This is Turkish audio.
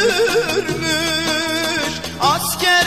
sürmüş asker